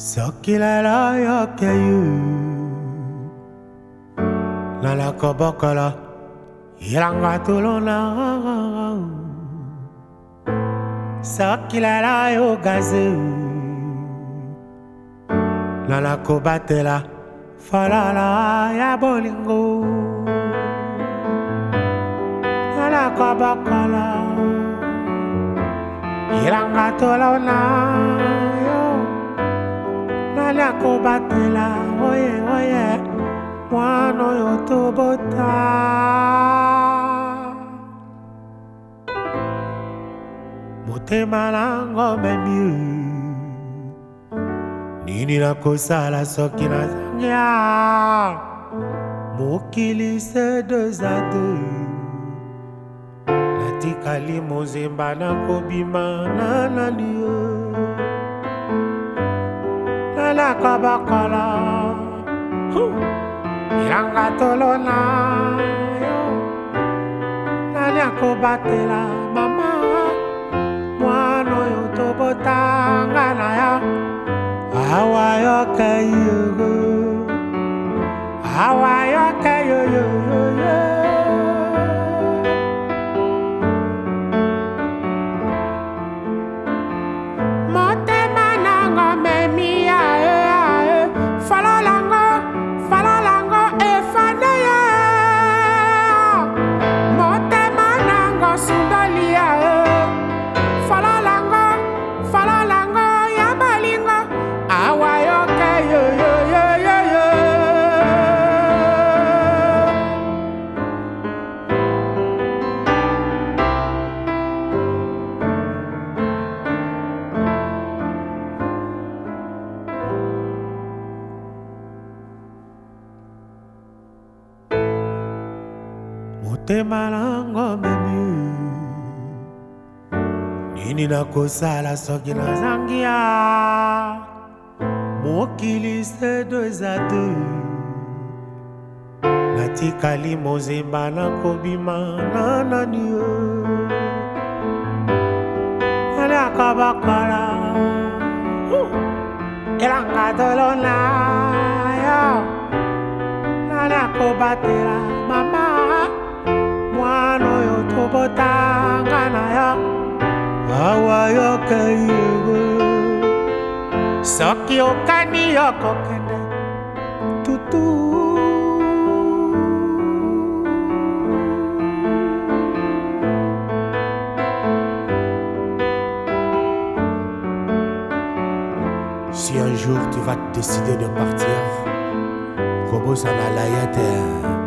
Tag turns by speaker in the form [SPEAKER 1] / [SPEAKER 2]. [SPEAKER 1] Szakilele a kejű Lalaka bakala Ilangatulona Szakilele jó gazű Lalako kubatela Falala ya bolingo Lalaka kubakala Ilangatulona ezali akobatela oye oye mwana oyo tobota motema nango memi nini nakosala soki nazanga mokili se deux a deux natikali mozemba nakobima na nani yo la kabakala Ilanga yo. Nani akobatela mama Mwana oyo tobotanga na ya Awa yoke yugo Awa yo yo. motema nango memi nini nakosala soki nazangi ya mokili sedo eza te natikali mozemba nakobima na nani nalaka bakola elanga tolona yo nanakobatela botangana yo awa yokai yo soki okani tutu Si un jour tu vas décider de partir, Kobo Sanalaya terre.